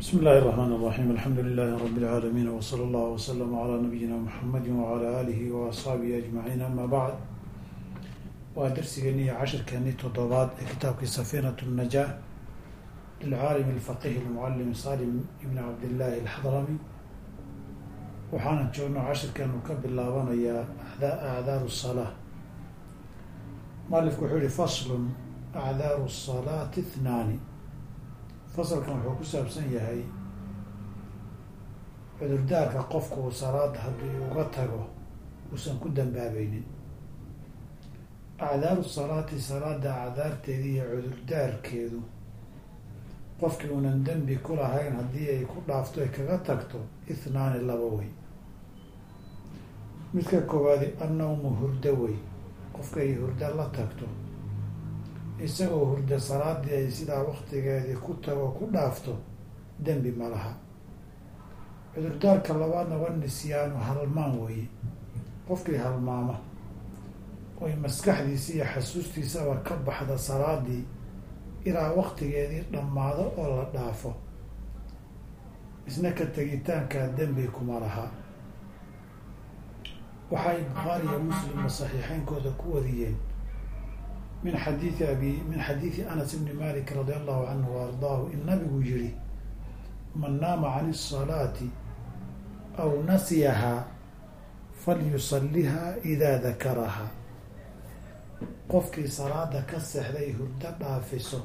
بسم الله الرحمن الرحيم الحمد لله رب العالمين وصلى الله وسلم على نبينا محمد وعلى آله وأصحابه أجمعين أما بعد waa darsigeeniyo cashirkeeni toddobaad ee kitaabkii safiinat الnajaa lilcaalim alfaqih almucalim salim ibn cabdillaahi alxadrami waxaana joogno cashirkeenu ka bilaabanayaa acdaaru الsalaa mualifku wuxuu yihi faslun acdaaru الsalaati اthnaani fasalkan wuxuu ku saabsan yahay cudurdaarka qofku uu salaada haddii uga tago uusan ku dambaabeynin acdaaru salaati salaada acdaarteeda iyo cudurdaarkeedu qofkii uunan dembi ku lahayn haddii ay ku dhaafto ay kaga tagto ithnaani laba wey midka koowaadi annawmu hurdo wey qofkay hurdo la tagto isagoo hurdo salaadii ay sidaa waktigeedii ku tago ku dhaafto dembi ma laha. Cudurdaarka labaadna waa nisyaanu halmaan weeye. Qofkii halmaama oy maskaxdiisa iyo xasuustiisaba ka baxda salaadii ilaa waktigeedii dhammaado oo la dhaafo. Isna ka tegitaankaa dembi kuma laha. Waxay bukhaari iyo muslimba saxiixeynkooda ku wariyeen min xadiidi abi min xadiidi anas ibni malik radi allahu canhu wa ardaahu in nabigu yihi man naama can isalaati aw nasiyahaa falyusaliha idaa dakaraha qofkii salaada ka seexday hurdo dhaafiso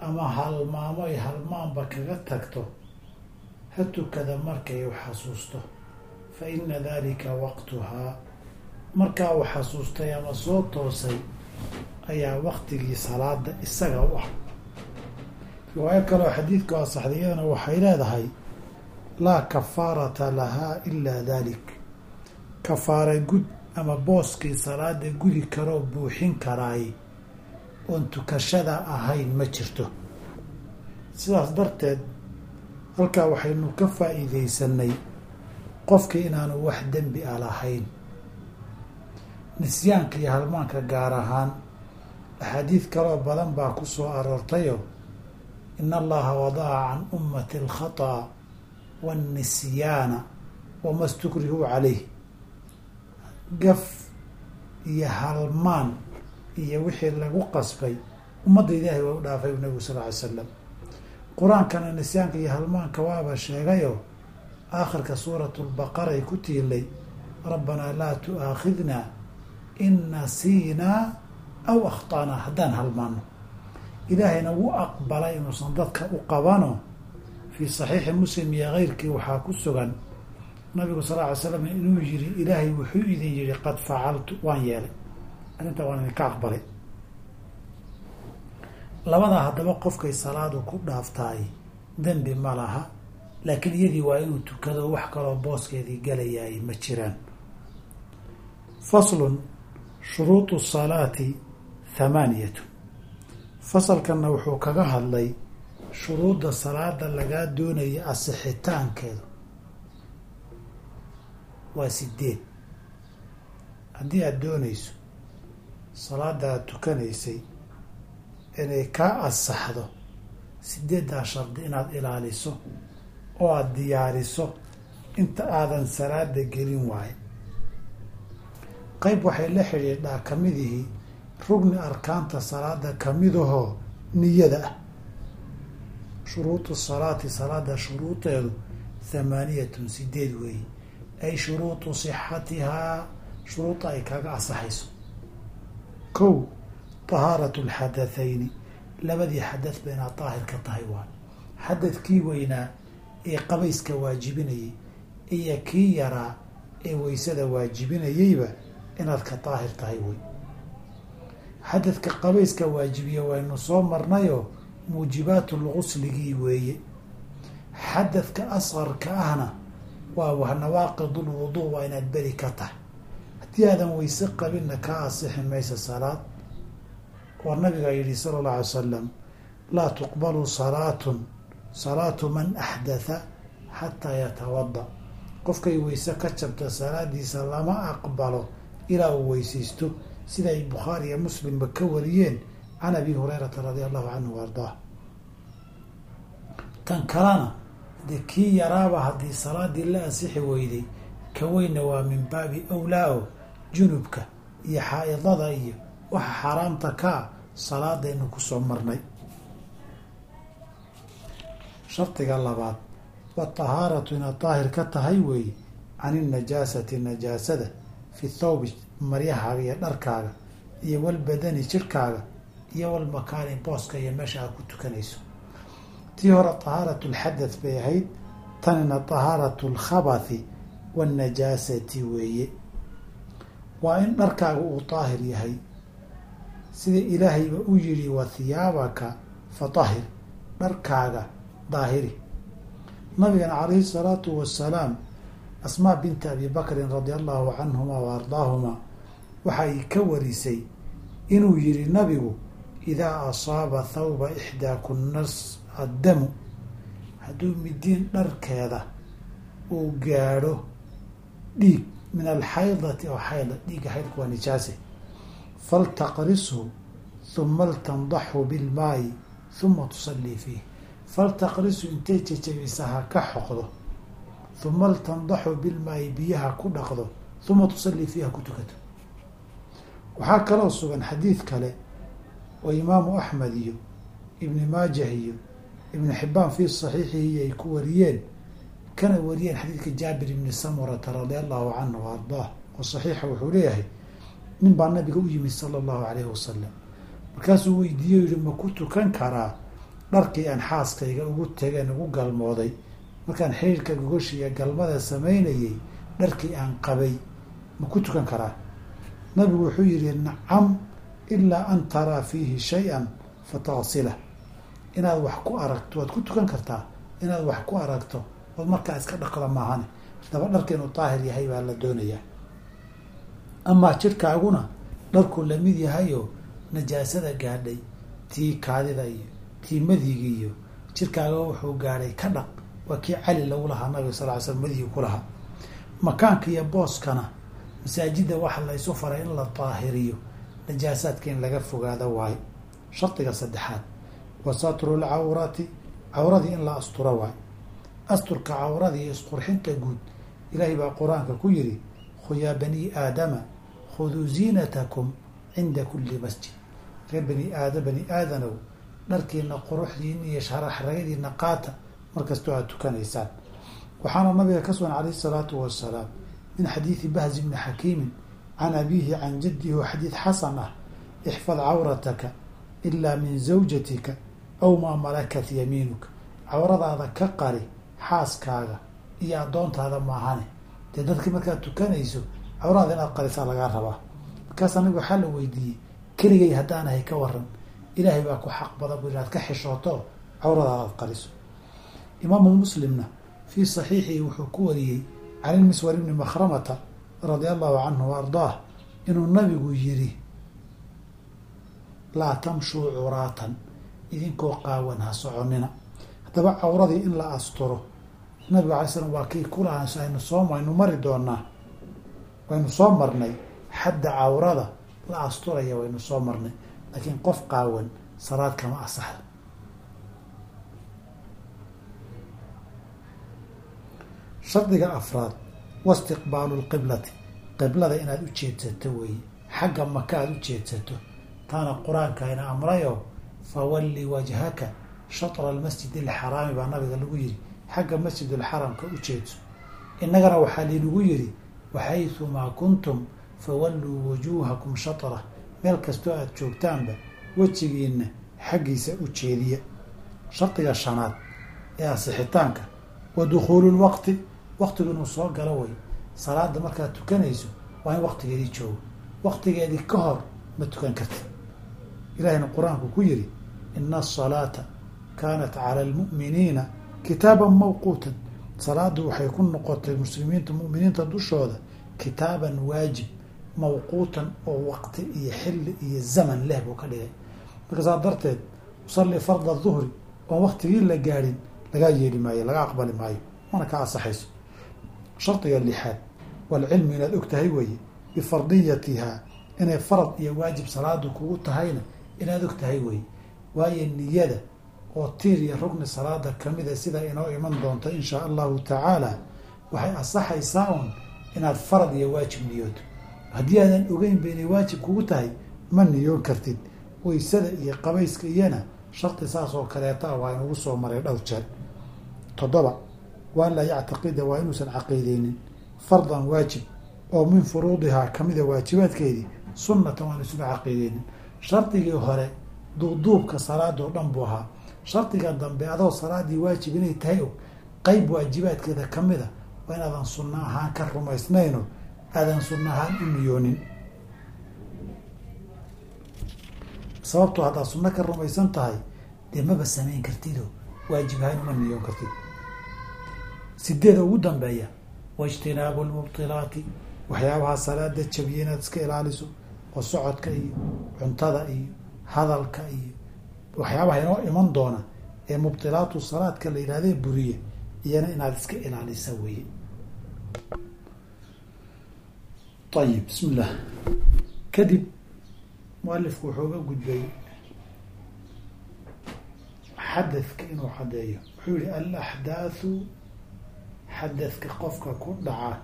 ama halmaamo ay halmaanba kaga tagto ha tukada markay xasuusto fa ina dalika waqtuhaa markaa uu xasuustay ama soo toosay ayaa waktigii salaada isaga u ah. Riwaayo kaleo xadiidku asaxday iyadana waxay leedahay laa kafaarata lahaa ilaa dalik kafaara gud ama booskii salaada gudi karoo buuxin karaay oon tukashada ahayn ma jirto. Sidaas darteed halkaa waxaynu ka faa-iideysanay qofkii inaanu wax dembi a lahayn nisyaanka iyo halmaanka gaar ahaan axaadiid kaloo badan baa ku soo aroortayo in allaha wadaca can ummati alkhata'a waannisyaana wama stukrihuu caleyh gaf iyo halmaan iyo wixii lagu qasbay ummadda ilaahay waa u dhaafay nabigu sal ly slam qur'aankana nisyaanka iyo halmaanka waaba sheegayo aakhirka suurat lbaqara ay ku tiilay rabbanaa laa tu-aakhidna in nasiinaa aw akhطanaa haddaan halmaano. Ilaahayna wuu aqbalay inuusan dadka u qabano. Fii saxiixi muslim iyo keyrkii waxaa ku sugan nabigu sal ly slam inuu yiri ilaahay wuxuu idin yihi qad facaltu waan yeelay. Arrinta waan idinka aqbalay. Labadaa haddaba qofkay salaadu ku dhaaftaay dembi ma laha laakiin iyadii waa inuu tukado wax kaloo booskeedii galayaay ma jiraan. Faslun shuruudu salaati thamaaniyatu. Fasalkanna wuxuu kaga hadlay shuruudda salaada lagaa doonaya asixitaankeedu. Waa sideed. Haddii aada doonayso salaada aada tukanaysay inay kaa asaxdo sideeddaa shardi inaad ilaaliso oo aada diyaariso inta aadan salaada gelin waayo qeyb waxay la xidhiidhaa kamidihii rugni arkaanta salaada kamidahoo niyada ah. Shuruudu salaati salaada shuruudeedu thamaaniyatun sideed weeye ay shuruudu sixatihaa shuruuda ay kaga asaxayso. Kow tahaaratu lxadathayni labadii xadadba inaad daahir ka tahay waa. Xadadkii weynaa ee qabayska waajibinayay iyo kii yaraa ee weysada waajibinayeyba inaad ka daahir tahay wey xadadka qabayska waajibiya waynu soo marnayoo muujibaatu lgusligii weeye. Xadadka asqarka ahna waa nawaaqid lwuduu waa inaad beri ka tahay. Haddii aadan weyse qabinna kaa asixi maysa salaad. Waa nabigaa yihi sala allahu alay salam laa tuqbalu salaatun salaatu man axdatha xataa yatawada qofkay weyse ka jabta salaadiisa lama aqbalo ilaa uu weysaysto sida ay bukhaari iyo muslimba ka wariyeen can abi hurayrata radia allahu canhu wa ardaah. Tan kalena dee kii yaraaba haddii salaadii la ansixi weyday ka weynna waa min baabi awlaa o junubka iyo xaa-idada iyo waxa xaaraamta kaa salaadaynu ku soo marnay. Shardiga labaad watahaaratu inaad daahir ka tahay weeye can inajaasati najaasada fi thawbi maryahaaga iyo dharkaaga iyo walbadani jirhkaaga iyo walmakaani booska iyo meesha aad ku tukanayso. Tii hore tahaaratu lxadath bay ahayd tanina tahaaratu lkhabathi waannajaasati weeye. Waa in dharkaaga uu daahir yahay. Sida ilaahayba u yidhi wa hiyaabaka fatahir dharkaaga daahiri. Nabigana calayhi salaatu wasalaam asmaa binti abi bakrin radia allahu canhuma wa ardaahuma waxay ka warisay inuu yihi nabigu idaa asaaba thawba ixdaakuna addamu hadduu midiin dharkeeda uu gaadho dhiig min alxaydati oo xayda dhiigga xaydka waa nijaase faltaqrishu huma ltandaxu bilmaayi huma tusallii fiih. Faltaqrisu intay jejabisa ha ka xoqdo huma ltandaxu bilmaayi biyaha ku dhaqdo huma tusallii fiiha ku tukato. Waxaa kaloo sugan xadiid kale oo imaamu axmed iyo ibni maajah iyo ibnu xibaan fii saxiixihi ay ku wariyeen kana wariyeen xadiidka jaabir ibni samurata radia allahu canhu wa ardaah oo saxiixa wuxuu leeyahay nin baa nabiga u yimid sala allahu calayhi wasalam markaasuu weydiiye yihi ma ku tukan karaa dharkii aan xaaskayga ugu tegeen ugu galmooday markaan xiriirka gogoshiiyo galmada samaynayay dharkii aan qabay ma ku tukan karaa? Nabigu wuxuu yihi nacam ilaa an taraa fiihi shay-an fataqsila inaad wax ku aragto waad ku tukan kartaa inaad wax ku aragto ood markaa iska dhaqda maahane. Daba dharka inuu daahir yahay baa la doonayaa amaa jidhkaaguna dharkuu la mid yahayoo najaasada gaadhay tii kaadida iyo tii madiga iyo jirkaaga wuxuu gaadhay ka dhaq waa cali lagu lahaa nabiga sal ly slam madigi ku lahaa. Makaanka iyo booskana masaajidda waxa la ysu faray in la daahiriyo najaasaadka in laga fogaado waayo. Shardiga saddexaad wa satru lcawrati cawradii in la asturo waayo. Asturka cawradii iyo isqurxinta guud ilaahay baa qur'aanka ku yidhi yaa bani aadama khuduu ziinatakum cinda kuli masjid. Reer bani aada bani aadanow dharkiina quruxdiina iyo sharaxragadiina qaata markastoo aad tukanaysaan. Waxaana nabiga ka sugan calayhi salaatu wasalaam min xadiidi bahzi bni xakiimin can abiihi can jaddihi oo xadiid xasan ah ixfad cawrataka ilaa min zawjatika aw maa malakat yamiinuka. Cawradaada ka qari xaaskaaga iyo addoontaada maahane dee dadkii markaad tukanayso cawradaada inaad qarisaa lagaa rabaa. Markaas aniga waxaa la weydiiyey keligay haddaanahay ka waran ilaahay baa ku xaq badan bu inaad ka xishooto cawradaada aad qariso imaamu muslimna fii saxiixihi wuxuu ku wariyey can ilmiswar ibni makhramata radia allahu canhu wa ardaah inuu nabigu yiri laa tamshuu curaatan idinkoo qaawan ha soconina. Haddaba cawradii in la asturo nabiga alay slam waa kii kulaha aynu soo aynu mari doonaa waynu soo marnay xadda cawrada la asturaya waynu soo marnay laakiin qof qaawan salaad kama asaxda shardiga afraad wastiqbaalu lqiblati qiblada inaad u jeedsato weeye xagga maka aada u jeedsato taana qur'aanka ina amrayo fawalli wajhaka shatra almasjid alxaraami baa nabiga lagu yidhi xagga masjid alxaramka u jeedso. Innagana waxaa liinagu yidhi waxaysumaa kuntum fawalluu wujuuhakum shatra meel kastoo aada joogtaanba wejigiina xaggiisa u jeediya. Shardiga shanaad ee asixitaanka wa dukhuulu lwaqti waqtigu inuu soo galo way. Salaada markaad tukanayso waa in waqtigeedii joogo. Waqtigeedii ka hor ma tukan karti ilahina qur'aanku ku yidhi ina asalaata kaanat cala almu'miniina kitaaban mawquutan. Salaadu waxay ku noqotay muslimiinta mu'miniinta dushooda kitaaban waajib mawquutan oo waqti iyo xilli iyo zaman leh buu ka dhigay. Marka saa darteed usalli farda duhri oon waqtigii la gaadhin lagaa yeeli maayo laga aqbali maayo mana ka asaxayso shardiga lixaad. Walcilmi inaad og tahay weeye bifardiyatihaa inay farad iyo waajib salaadu kugu tahayna inaad og tahay weeye. Waayo niyada oo tiir iyo rugni salaada kamida sida inoo iman doonto inshaa allahu tacaala waxay asaxaysaa un inaad farad iyo waajib niyooto. Haddii aadan ogeynba inay waajib kugu tahay ma niyoon kartid. Waysada iyo qabayska iyana shardi saas oo kaleeta waa inugu soo maray dhowr jeer. Toddoba waa laa yactaqida waa inuusan caqiideynin fardan waajib. Oo min furuudihaa kamida waajibaadkeedii sunnatan waan isuna caqiideynin shardigii hore duubduubka salaadoo dhan buu ahaa. Shardiga dambe adoo salaadii waajib inay tahay og qeyb waajibaadkeeda kamida waa inaadan sunno ahaan ka rumaysnayno aadan sunno ahaan u niyoonin. Sababtoo haddaad sunno ka rumaysan tahay dee maba samayn kartido waajib ahaan uma niyoon kartid sideeda ugu dambeeya wa ijtinaabu lmubtilaati waxyaabaha salaada jabiya inaad iska ilaaliso oo socodka iyo cuntada iyo hadalka iyo waxyaabaha inoo iman doona ee mubtilaatu salaadka la yidhahdee buriye iyana inaad iska ilaalisa weeye. Ayib bismi illah kadib mualifku wuxuu ga gudbay xadadka inuu caddeeyo. Wuxuu yihi alaxdaathu xadadka qofka ku dhaca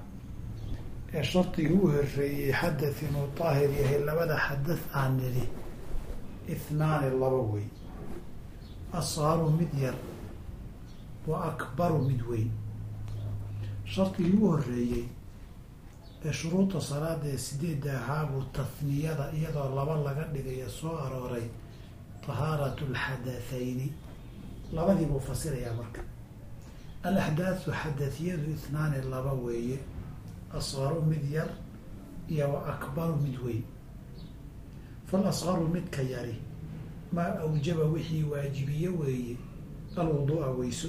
ee shardigii u horeeyey xadath inuu daahir yahay labada xadath aan nidhi ithnaani laba wey. Asqaru mid yar wa akbaru mid weyn. Shardigii u horeeyey ee shuruuda salaada ee sideedda ahaabuu tathniyada iyadoo laba laga dhigayo soo arooray tahaaratu alxadathayni labadii buu fasirayaa marka alaxdaathu xadathiyadu ithnaani laba weeye asqaru mid yar iyo wa akbaru mid weyn. Fal asqaru midka yari maa awjaba wixii waajibiye weeye alwuduu'a weyso.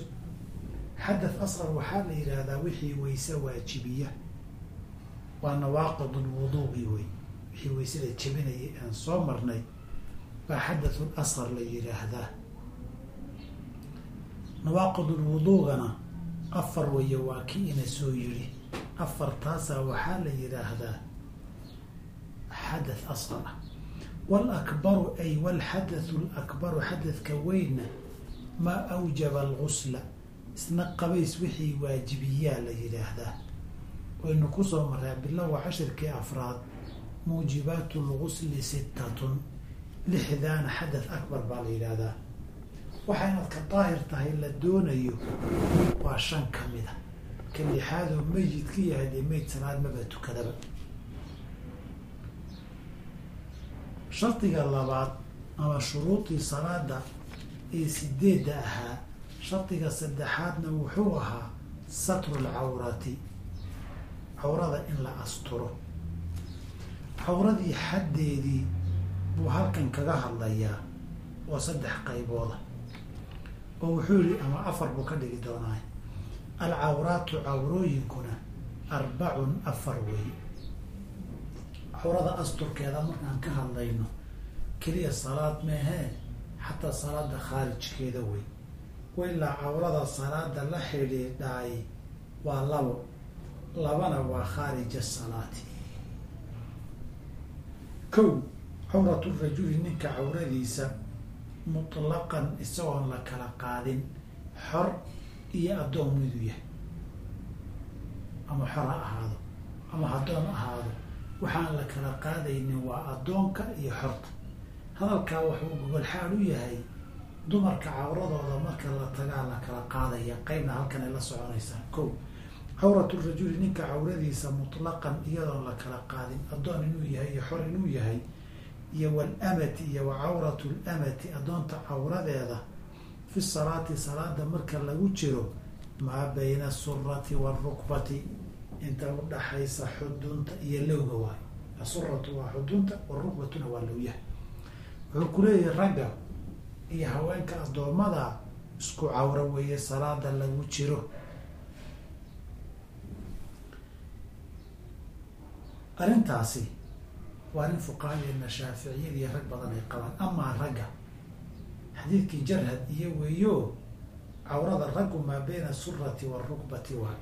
Xadath asqar waxaa la yidhaahdaa wixii weyse waajibiya. Waa nawaaqid lwuduu'i wey wixii weysada jebinayay aan soo marnay baa xadath lasqar la yidhaahdaa nawaaqid lwuduugana afar weeye waa kii ina soo yiri afartaasaa waxaa la yidhaahdaa xadath asqar ah. Walakbaru ay walxadathu lakbaru xadadka weynna maa awjaba algusla isna qabays wixii waajibiyaa la yidhaahdaa. Waynu ku soo maraa bilowa cashirkii afraad muujibaatu lgusli sittatun lixdaana xadath akbar baa la yidhaahdaa waxa inaad ka daahir tahay la doonayo waa shan ka mida ka lixaadoo meyid ka yahay dee meyd salaad maba tukadaba. Shardiga labaad ama shuruudii salaada ee sideedda ahaa shardiga saddexaadna wuxuu ahaa satru lcawrati cawrada in la asturo. Cawradii xaddeedii buu halkan kaga hadlayaa oo saddex qaybooda oo wuxuu yihi ama afar buu ka dhigi doonaa. Alcawraatu cawrooyinkuna arbacun afar weey cawrada asturkeeda markaan ka hadlayno keliya salaad meehee xataa salaada khaarijkeeda wey. Wailaa cawrada salaada la xidhiidhaay waa labo labana waa khaarija salaati kow cawratu rajuli ninka cawradiisa mutlaqan isagoon la kala qaadin xor iyo addoon miduu yahay. Ama xor ha ahaado ama haddoon ahaado waxaan la kala qaadaynin waa addoonka iyo xorta. Hadalkaa wuxuu gogolxaad u yahay dumarka cawradooda marka la tagaa la kala qaadaya. Qeybna halkan ay la soconaysaa kow cawratu rajuli ninka cawradiisa mutlaqan iyadoon la kala qaadin addoon inuu yahay iyo xor inuu yahay iyo walamati iyo wa cawratu lamati addoonta cawradeeda fi salaati salaada marka lagu jiro maa bayna asurati waalrukbati inta udhaxaysa xudunta iyo lowga waayo. Asuratu waa xudunta warukbatuna waa lowyaha wuxuu kuleeyahay ragga iyo haweenka addoommada isku cawro weeye salaada lagu jiro. Arrintaasi waa nin fuqahadeedna shaaficiyadii rag badan ay qabaan. Amaa ragga. Xadiidkii jarhad iyo weeyo cawrada raggu maa bayna asurati waalrukbati waa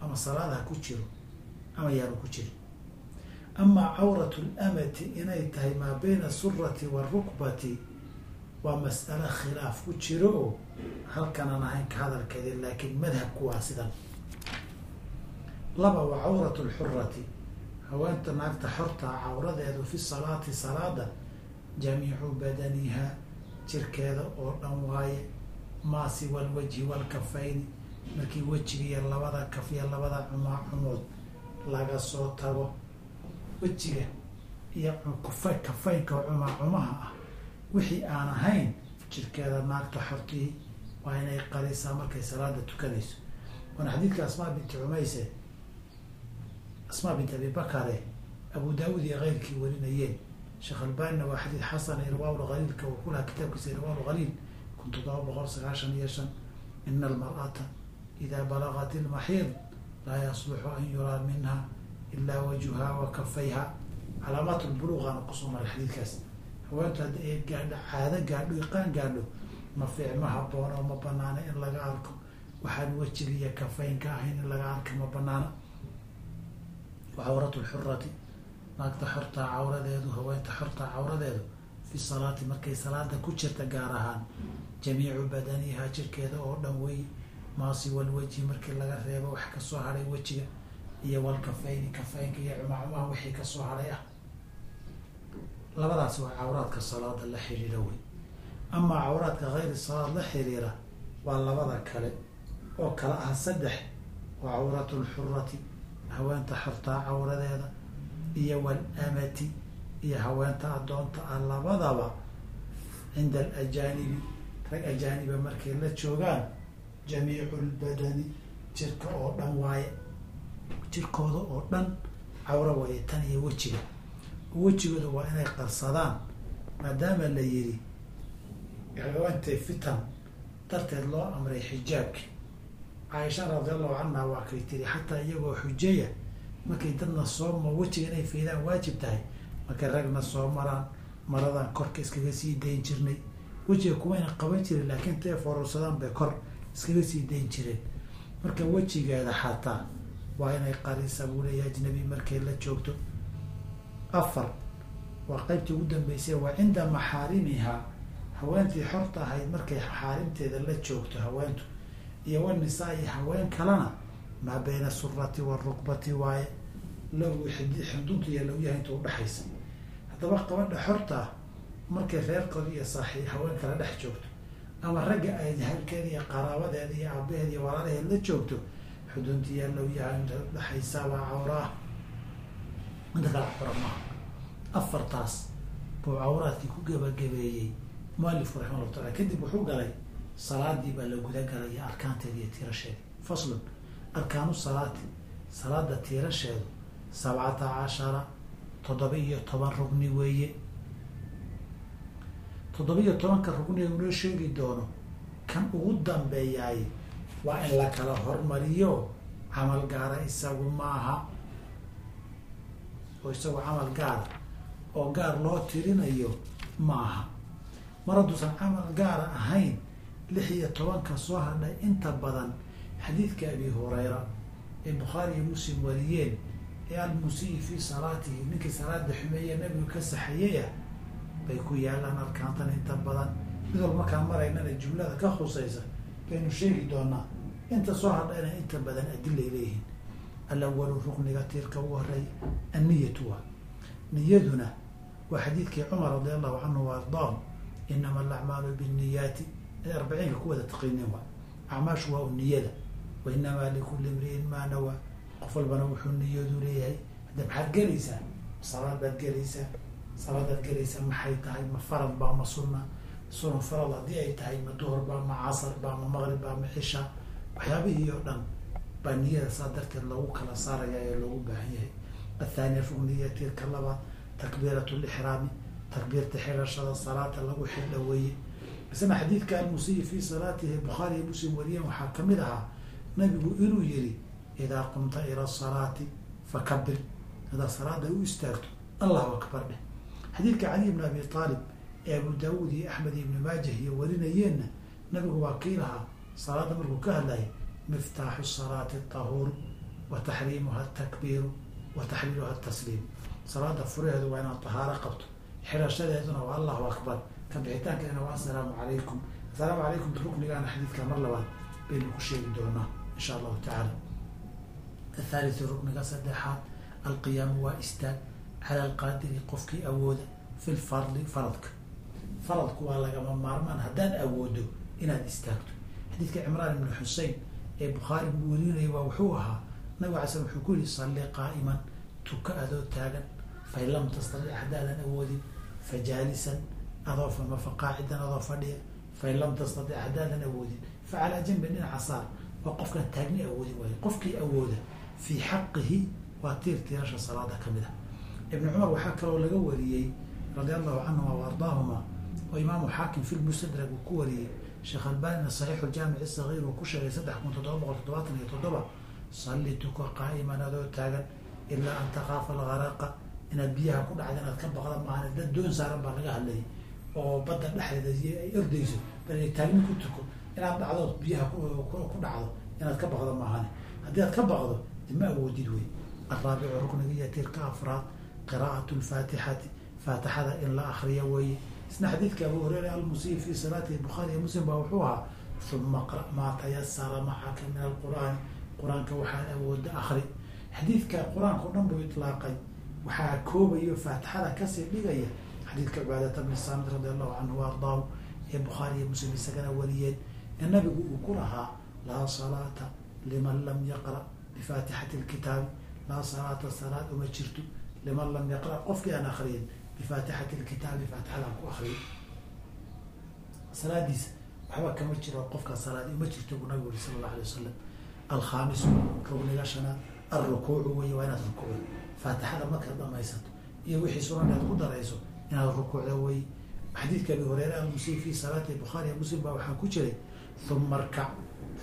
ama salaada ha ku jiro ama yaanu ku jiri. Amaa cawratu lamati inay tahay maa bayna asurati waalrukbati waa mas'alo khilaaf ku jiro oo halkanaan ahayn ka hadalkeedi laakiin madhabku waa sidan. Laba waa cawratu lxurati haweenta naagta xorta cawradeedu fi salaati salaada jamiicu badaniha jirkeeda oo dhan waaye maa siwa alwajhi walkafayni markii wejiga iyo labada kaf iyo labada cumaa cumood laga soo tago wejiga iyo kufa kafaynka cumaa cumaha ah wixii aan ahayn jirkeeda naagta xortii waa inay qarisaa markay salaada tukanayso. Waana xadiidka asmaa binti cumayse asmaa bint abi bakare abu daawud iyo keyrkii warinayeen. Sheekh albanina waa xadiid xasan irwaaul khaliilka uu ku lahaa kitaabkiisa irwaaul khaliil kun toddoba boqol sagaashan iyo shan. Ina almar'ata ida balagat ilmaxiid laa yasluxu an yuraa minha ilaa wajhuha wa kafayha calaamaat lbuluuqaana ku soo maray xadiidkaas. Haweentu hadda ay gaadho caado gaadho iqaan gaadho ma fiic ma haboona oo ma banaana in laga arko. Waxaan wejiga iyo kafaynka ahayn in laga arka ma banaana wa cawratu lxurati naagta xortaa cawradeedu haweenta xortaa cawradeedu fi salaati markay salaada ku jirta gaar ahaan jamiicu badaniha jirkeeda oo dhan wey maasi walwejhi markii laga reebo wax ka soo hadhay wejiga iyo walkafayni kafaynka iyo cumacumaha wixii ka soo hadhay ah. Labadaas waa cawraadka salaada la xiriira wey amaa cawraadka hayri salaad la xiriira waa labada kale oo kala ah saddex waa cawratu lxurati haweenta xortaa cawradeeda iyo walamati iyo haweenta addoonta ah labadaba cinda alajaanibi rag ajaaniba markay la joogaan jamiicu lbadani jirka oo dhan waaye jirkooda oo dhan cawro waaye tan iyo wejiga. Wejigooda waa inay qarsadaan maadaama la yiri haweentay fitan darteed loo amray xijaabki caaisha radiallahu canha waa kay tiri xataa iyagoo xujeya markay dadna sooma wejiga inay faydaan waajib tahay? Markay ragna soo maraan maradan korka iskaga sii dayn jirnay. Wejiga kumayna qaban jirin laakiin intay fororsadaan bay kor iskaga sii dayn jireen. Marka wejigeeda xataa waa inay qarisa buu leeya ajnabi markay la joogto. Afar waa qeybtii ugu dambeysay waa cinda maxaarimihaa? Haweentii xorta ahayd markay maxaarimteeda la joogto haweentu iyo wanisaa iyo haween kalena maa bayna surati warukbati waaye low xudunta iyo lowyaha inta udhexaysa haddaba qabadha xorta markay reerkooda iyo saaxi haween kala dhex joogto ama ragga ay halkeeda iyo qaraabadeeda iyo aabaheeda iyo walaalaheed la joogto xudunta iyo lowyaha inta udhexaysa waa cawraah inta kala xora afartaas buu cawraadkii ku gebagabeeyey mualifku raxima llahu taala kadib wuxuu galay salaadii baa la guda galay iyo arkaanteeda iyo tiirasheeda faslun arkaanu salaati salaada tiirasheedu sabcata cashara toddoba iyo toban rugni weeye. Toddoba iyo tobanka rugniga unoo sheegi doono kan ugu dambeeyaay waa in la kala hormariyo camal gaara isagu maaha. Oo isagu camal gaara oo gaar loo tirinayo maaha. Mar hadduusan camal gaara ahayn lix iyo tobanka soo hadhay inta badan xadiidka abi hurayra ee bukhaari iyo muslim wariyeen ee almusii fii salaatihi ninkii salaada xumeeye nabigu ka saxayaya bay ku yaalaan arkaantan inta badan. Mid walba markaan maraynana jumlada ka khusaysa baynu sheegi doonaa inta soo hadhayna inta badan adilay leeyihiin. Alawalu rukniga tiirka ugu horeey anniyatu waa niyaduna waa xadiidkii cumar radi allahu canhu wa ardaahum inama alacmaalu binniyaati arbaciinka ku wada acmaashu waa u niyada wa inamaa likulli imriin maa nawaa qof walbana wuxuu niyadu leeyahay hadda maxaad gelaysaa salaad baad gelaysaa salaadaad gelaysaa maxay tahay ma farad baa ma sunna sunan farad haddii ay tahay ma duhur baa ma casar baa ma maqrib baa ma cisha waxyaabihii oo dhan baa niyada saa darteed lagu kala saaraya ee loogu baahan yahay athaaniya rugniya tiirka labaad takbiirat lixraami takbiirta xirashada salaata lagu xidha weeye isna xadiidka almusiyi fii salaatihi bukhaari muslim wariyeen waxaa ka mid ahaa nabigu inuu yihi idaa qumta ila salaati fakabir. Haddaad salaada u istaagto allahu akbar dheh. Xadiidka cali ibn abi aalib ee abu daawuud iyo axmed ibni maajah iyo warinayeenna nabigu waa kii lahaa salaada markuu ka hadlayay miftaaxu salaati tahuuru wa taxriimuha atakbiiru wa taxliiluha atasliim salaada furaheedu waa inaad tahaaro qabto xirashadeeduna waa allahu akbar ka bixitaankana waa assalaamu calaykum. Assalaamu calaykum ruknigaana xadiidka mar labaad baynu ku sheegi doonaa insha allahu tacaala. Athaalithu rukniga saddexaad alqiyaamu waa istaag cala alqaadiri qofkii awooda fi lfardi faradka. Faradku waa lagama maarmaan haddaad awoodo inaad istaagto. Xadiidka cimraan ibni xusein ee bukhaari buu werinaya waa wuxuu ahaa nabig alay slam wuxuu ku yihi salli qaa'iman tuka adoo taagan fain lam tastadic haddaadan awoodin fa jaalisan adoo fama fa qaacidan adoo fadhiya fain lam tastadic haddaadan awoodin fa calaa janbin dhinaca saar waa qofkaan taagni awoodin waayo qofkii awooda fii xaqihi waa tiir tiirasha salaada ka mid a ibni cumar waxaa kaloo laga wariyey radia allahu canhuma wa oo imaamu xaakim fi lmustadrag uu ku wariyey sheekh albanina saxiixu ljaamici sagiir uu ku sheegay saddex kun toddoba boqol toddobaatan iyo toddoba salli tuka qaa'iman adoo taagan ilaa an takaafa algaraqa inaad biyaha ku dhacda inaad ka baqda maahan dad doon saaran baa laga hadlayay oo badda dhexdeeda ay ordayso bal taagni ku tuko inaad dhacdo biyaha ku dhacdo inaad ka baqdo maahane haddii aad ka baqdo dima awoodid wey alraabicu rukniga iyo tirka afraad qiraa'at lfaatixati faatixada in la akriyo weeye isna xadiidka abu hureyra almusiib fi salaatihi bukhaari iyo muslim baa wuxuu ahaa uma qra maa tayasara macaka min alqur'aani qur'aanka waxaad awooda akri xadiidka qur'aanka o dhan buu itlaaqay waxaa koobayo faatixada ka sii dhigaya xadiidka cibaadata bni saamid radi allahu canhu ardaahu ee bukhaari iyo muslim isagana wariyeen ee nabigu uu ku lahaa laa salaata liman lam yaqra bifaatixati lkitaabi laa salaata salaad uma jirto liman lam yaqra. Qofkii aan akriyin bifaatixati lkitaabi faatixadaan ku akriyo salaadiisa waxba kama jiro qofkaa salaadi uma jirto buu nabigu uri sala allah alay wasalam alkhaamisu rugniga shanaad alrukuucu wey waa inaad rukuucdo. Faatixada markaad dhamaysato iyo wixii sunan aad ku darayso inaad rukuucda wey xadiidka abi hureyre almusiib fi salaati bukhaari muslim baa waxaa ku jiray uma arkac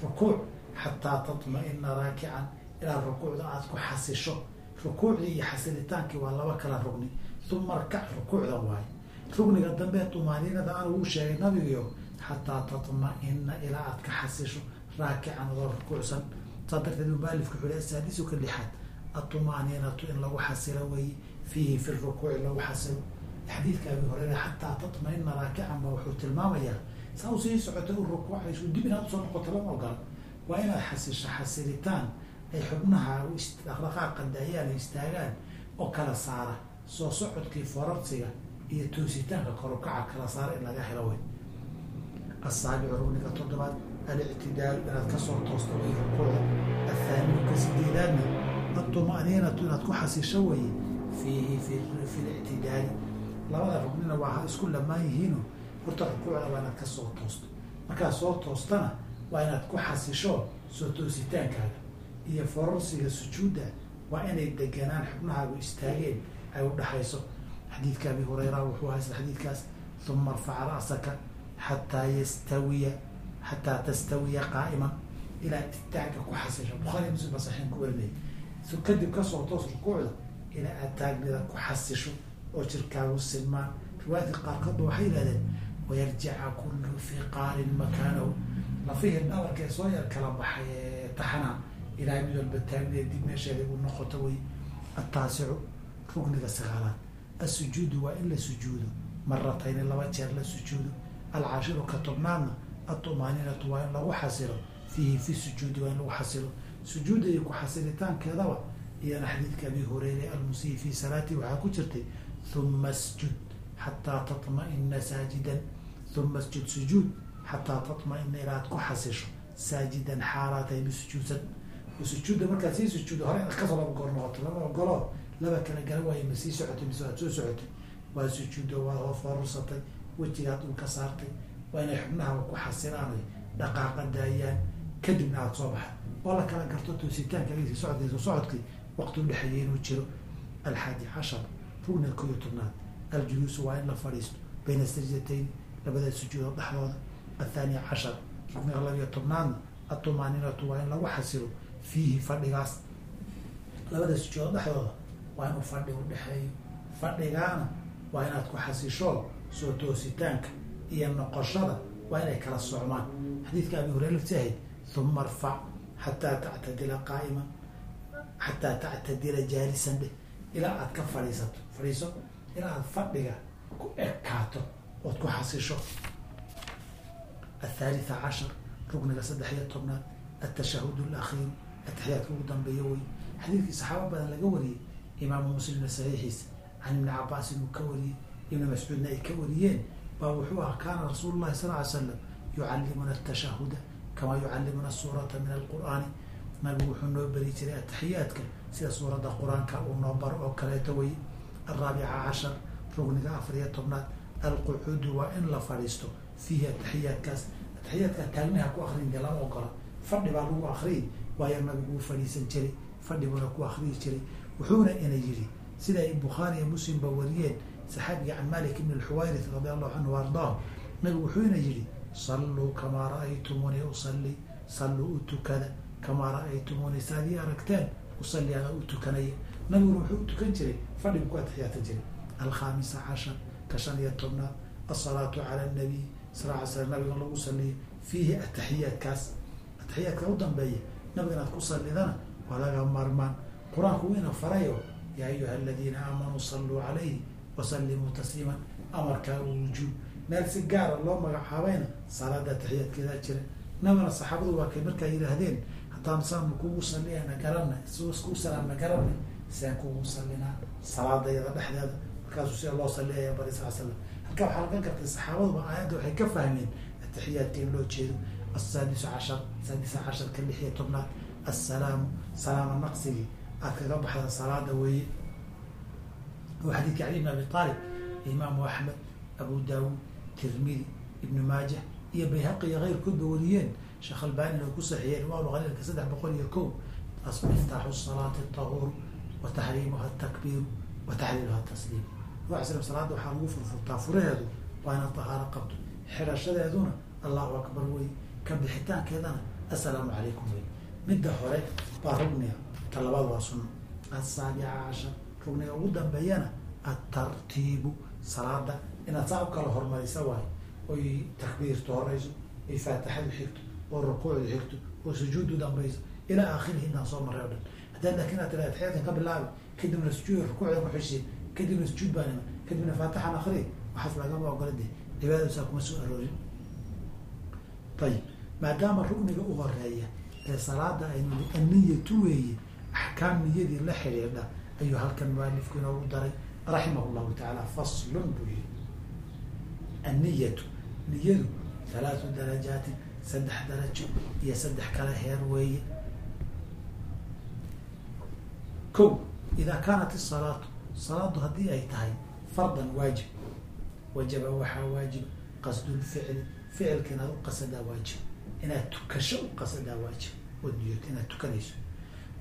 rukuuc xataa tatma-ina raakican. Inaad rukuucda aada ku xasisho. Rukuucdii iyo xasilitaankii waa laba kala rugni. Uma arkac rukuucda waayo rugniga dambe tumaaniinada aan uu sheegay nabigiyo xataa tatma-ina ilaa aad ka xasisho raakican adoo rukuucsan. Saa darteed mubaalifka wuxuu asaadisu ka lixaad atumaniinatu in lagu xasilo weeye fiihi fi rukuuci lagu xasilo xadiidka abi horeyre xataa tatma-ina raakican ba wuxuu tilmaamayaa saa u sii socotay u rukuucayso dib inaad u soo noqoto lama ogola. Waa inaad xasisho xasilitaan ay xubnaha dhaqdhaqaaqa daayaan ay istaagaan oo kala saara. Soo socodkii forarsiga iyo toositaanka korukaca kala saara in laga helo wey asaabicu rugniga toddobaad alictidaalu inaad ka soo toosto way rukuucda athaaniyu ka sideedaadna atumaniinatu inaad ku xasisho weye fiihi fi lictidaali labada rugnina waa isku lamaan yihiino. Horta rukuucda waa inaad ka soo toosto. Markaad soo toostana waa inaad ku xasisho soo toositaankaaga iyo forarsiga sujuudda waa inay deganaan xubnahaagu istaageen ay u dhaxayso. Xadiidka abi hureyra wuxuu ahaa isla xadiidkaas uma arfac ra'saka xataa yastawiya xataa tastawiya qaa'iman ilaa istaaga ku xasisho. Bukhaari muslim baa saxiin ku warinaya kadib ka soo toos rukuucda ilaa aad taagnida ku xasisho oo jirkaagu silmaan. Riwaayadka qaarkoodba waxay yihahdeen wayarjica kullu fiqaarin makaanahu. Lafihii dhabarka ee soo yar kala baxay ee taxana. Ilaa mid walba taagnida dib meesheeda u noqoto wey. Ataasicu rugniga sagaalaad. Asujuudu waa in la sujuudo. Maratayni laba jeer la sujuudo. Alcaashiru ka tobnaadna atumaaninatu waa in lagu xasilo. Fiihi fi sujuudi waa in lagu xasilo. Sujuudda iyo ku xasilitaankeedaba. Iyana xadiidka abi hureyre almusii fi salaati waxaa ku jirtay uma sjud xataa tatma-ina saajidan uma sjud sujuud xataa tatma-ina ilaad ku xasisho saajidan xaalaatayni sujuudsan sujuudda markaad sii sujuuddo hore inaad ka soo laba goor noqoto lama ogolo laba kala gala waayo ma sii socotay mise waad soo socotay waa sujuuddo waa hoo foorursatay wejigaad dhulka saartay waa inay xubnaha ku xasilaan dhaqaaqa daayaan kadibna aada soo baxa oo la kala garto toositaanka socodkii socodkii waqti u dhexeeya inuu jiro alxaadi cashar rugniga koo iyo tobnaad aljuluusu waa in la fadhiisto bayna sajdatayn labada sujuudood dhexdooda. Athaaniya cashar rugniga labiyo tobnaadna atumaaninatu waa in lagu xasilo fiihi fadhigaas. Labada sujuudood dhexdooda waa inuu fadhi u dhexeeyo. Fadhigaana waa inaad ku xasisho soo toositaanka iyo noqoshada waa inay kala socmaan. Xadiidka abi hureyre laftiahayd uma arfac xataa tactadila qaa'iman xataa tactadila jaalisan dheh ilaa aad ka fadhiisato fadhiiso ilaa aad fadhiga ku ekaato ood ku xasisho athalitha cashar rukniga saddex iyo tobnaad altashahud alakhiir atixiyaadka ugu dambeeya wey xadiidkii saxaaba badan laga wariyey imaamu muslimna saxiixiisa can ibni cabaasin uu ka wariyey ibni mascuudna ay ka wariyeen baa wuxuu ahaa kaana rasuulu llahi sal ly slam yucallimuna atashahuda kamaa yucallimuna suurata min alqur'aani. Nabigu wuxuu noo beri jiray ataxiyaadka sida suuradda qur'aanka uu noo baro oo kaleeto wey alraabica cashar rugniga afar iyo tobnaad alqucuudu waa in la fadhiisto fiihi ataxiyaadkaas ataxiyaadkaa taagnaha ku akrin dee lama ogola fadhi baa lagu akriyi waayo uu fadhiisan jiray. Fadhi buuna ku akriyi jiray. Wuxuuna ina yidhi sida ay bukhaari iyo muslimba wariyeen saxaabiga can malik ibn alxuwayris radi allahu canhu ardaahu nabigu wuxuuna yidhi salluu kamaa ra'aytumuunii usalli salluu u tukada kamaa ra'aytumuunii saadii aragteen usalli ana u tukanaya nabiguna wuxuu u tukan jiray fadhigu ku atixiyaata jiray. Alkhaamisa cashar ka shan iyo tobnaad asalaatu cala nabiy sal ly slam nabiga lagu saliyo fiihi ataxiyaadkaas ataxiyaadka u dambeeya nabiga inaad ku sallidana waa laga maarmaan. Qur'aanku wuu ina farayo yaa ayuha aladiina aamanuu salluu calayhi wasallimuu tasliiman. Amarkaa wujuub. Meel si gaara loo magacaabayna salaada ataxiyaadkeedaa jira. Nabigana saxaabadu waa kay markaa yidhaahdeen haddaan saannu kugu salliyana garanna isku salaamna garanna siaan kugu sallinaa salaadayada dhexdeeda markaasuu sida loo salliyaya bari sal slam halkaa waxaa laga gartay saxaabaduba aayadda waxay ka fahmeen ataxiyaadka in loo jeedo. Asaadisu cashar saadisa casharka lix iyo tobnaad. Assalaamu salaama naqsigii. Aad kaga baxda salaada weeye. Oo xadiidka cali ibn abi aalib imaamu axmed abu daawuud tirmidi ibnu maajah iyo bayhaqi iyo keyrkoodba wariyeen sheekh albanina ku saxiiyeen imaam khaliilka saddex boqol iyo kow miftaaxu salaati tahuur wa taxriimuha takbiiru wa taxliiluha tasliim ruux slam salaada waxaa lagu furfurtaa furaheedu waa inaad tahaaro qabto. Xidhashadeeduna allahu akbar wey ka bixitaankeedana assalaamu calaykum wey. Midda hore waa rugniga ta labaad waa sunno asaabica cashar rugniga ugu dambeeyana atartiibu salaada inaad saa u kala hormarisa waayo oy takbiirtu horeyso oy faatixadu xigto oo rukuucdu xigto oo sujuuddu dambayso ilaa aakhirihi inaan soo maray o dhan. Haddaad laakiin aad tira atixyaadkan ka bilaabi kadibna sujuud rukuucdan kuxishiin kadibna sujuud baan iman kadibna faatixan akri waxaas lagama ogola de cibaadadasaa kuma soo aroorin. Ayib maadaama rugniga u horreeya ee salaada aynu anniyatu weeye axkaam niyadii la xidhiidha ayuu halkan mualifku inoogu daray raximah llahu tacaala faslun buu yihi anniyatu niyadu halaatu darajaatin saddex darajo iyo saddex kale heer weeye. Ko idaa kaanat isalaatu salaadu haddii ay tahay fardan waajib. Wajaba waxaa waajiba qasdulficli ficilka inaad u qasadaa waajib. Inaad tukasho u qasadaa waajib. Niyoto inaad tukanayso.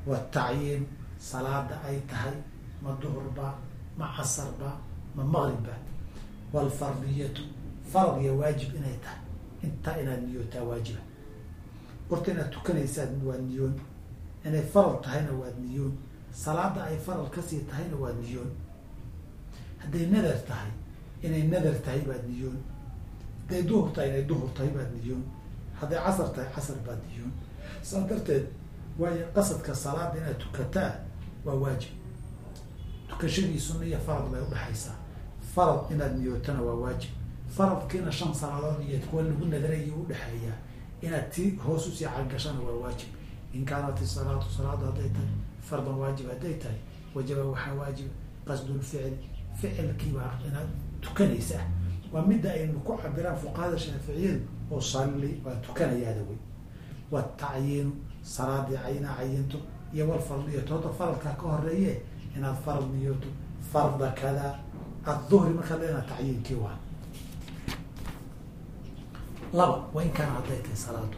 Watacyiinu salaada ay tahay ma duhurbaa ma casarbaa ma maqribbaa waalfardiyatu farad iyo waajib inay tahay intaa inaad niyootaa waajiba horta inaad tukanaysaad waad niyoon inay farad tahayna waad niyoon salaada ay faral ka sii tahayna waad niyoon hadday nadar tahay inay nadar tahay baad niyoon hadday duhur tahay inay duhur tahay baad niyoon hadday casar tahay casar baad niyoon saas darteed waayo qasadka salaada inaad tukataa waa waajib tukashadii sunna iyo farad bay udhexaysaa farad inaad niyootana waa waajib faradkiina shan salaadood iyo kuwa lagu nadaraya udhexeeyaa inaad ti hoos u sii calgashana waa waajib. In kaanat isalaatu salaadu hadday tahay fardan waajib hadday tahay wajaba waxaa waajiba qasdulficli ficilkiibaa inaad tukanaysaa. Waa midda aynu ku cabiraan fuqahada shaaficiyadu oo salli waa tukanayaada wey. Watacyiinu salaadii caynaa cayinto iyo walfardiyatu hadda faradkaa ka horeeye inaad farad niyoto farda kadaa adduhri markaad leena tacyiinkii waa laba waa in kaana hadday tahay salaadu.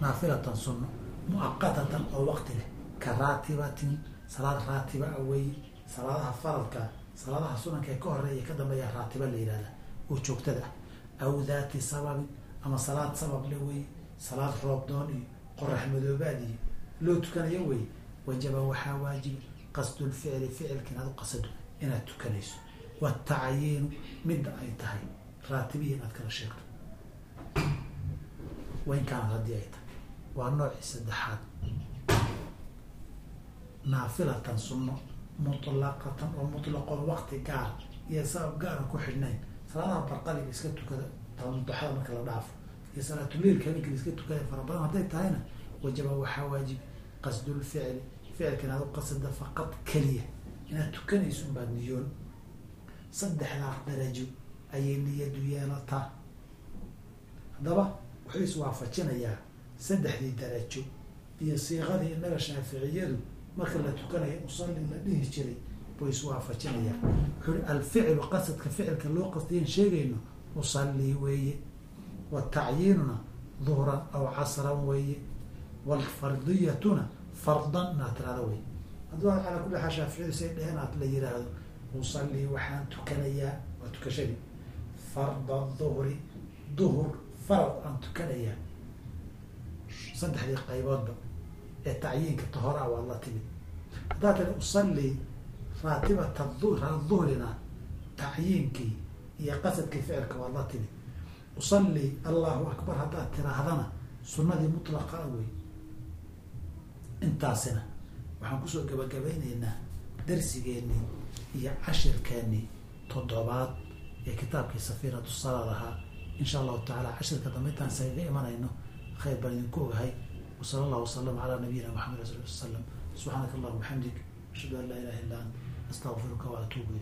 Naafilatan sunno. Muaqatatan oo waqti leh. Ka raatibatin salaad raatiba weeye salaadaha faradka salaadaha sunanka ee ka horreeya ka dambeeya raatiba la yihahda oo joogtada ah. Aw daati sababin ama salaad sabab le weeye salaad roobdoon iyo qorax madoobaad iyo loo tukanayo weye wajaba waxaa waajiba qasdulficli ficilka inaad u qasado inaad tukanayso. Watacyiinu midda ay tahay raatibihi inaad kala sheegto wain kaanad haddii ay tahay. Waa noocii saddexaad. Naafilatan sunno mutlaqatan oo mutlaqoon waqti gaar iyo sabab gaara ku xidhnayn. Salaadaha barqaliga iska tukada taduxada marka la dhaafo iyo salaatuleilka la iska tukada fara badan hadday tahayna wajaba waxaa waajib qasdulficli ficilka inaad u qasada faqad keliya. Inaad tukanayso unbaad niyoon. Saddexdaa darajo ayay niyadu yeelataa. Haddaba wuxuu iswaafajinayaa saddexdii darajo iyo siiqadii innaga shaaficiyadu marka la tukanayo usalli la dhihi jiray buu iswaafajinayaa wuxuu i alficlu qasadka ficilka loo qasdayan sheegayno usallii weeye. Watacyiinuna duhran aw casran weeye. Waalfardiyatuna fardan inaad tirahdo wey hadduu calaa kulli xaal shaaficiyadu say dheheen aad la yiraahdo usallii waxaan tukanayaa waa tukashadii. Farda duhri duhur farad aan tukanayaa. Saddexdii qayboodba ee tacyiinka tahora waa la timid. Haddaad tiri usallii raatibata duhrina tacyiinkii iyo qasadkii ficilka waa la timid. Usallii allahu akbar haddaad tiraahdana sunnadii mutlaqa wey intaasina waxaan ku soo gabagabayneynaa darsigeenii iyo cashirkeenii toddobaad ee kitaabkii safiinatu salaad ahaa insha allahu tacala cashirka dambe intaan sagaga imanayno khayr baan idinku ogahay. Wasala allahu wasalam calaa nabiyina maxamed sal l slam subxaanaka allahuma bixamdik ashhadu an laa ilaha illa ant astaqfiruka wa atuubu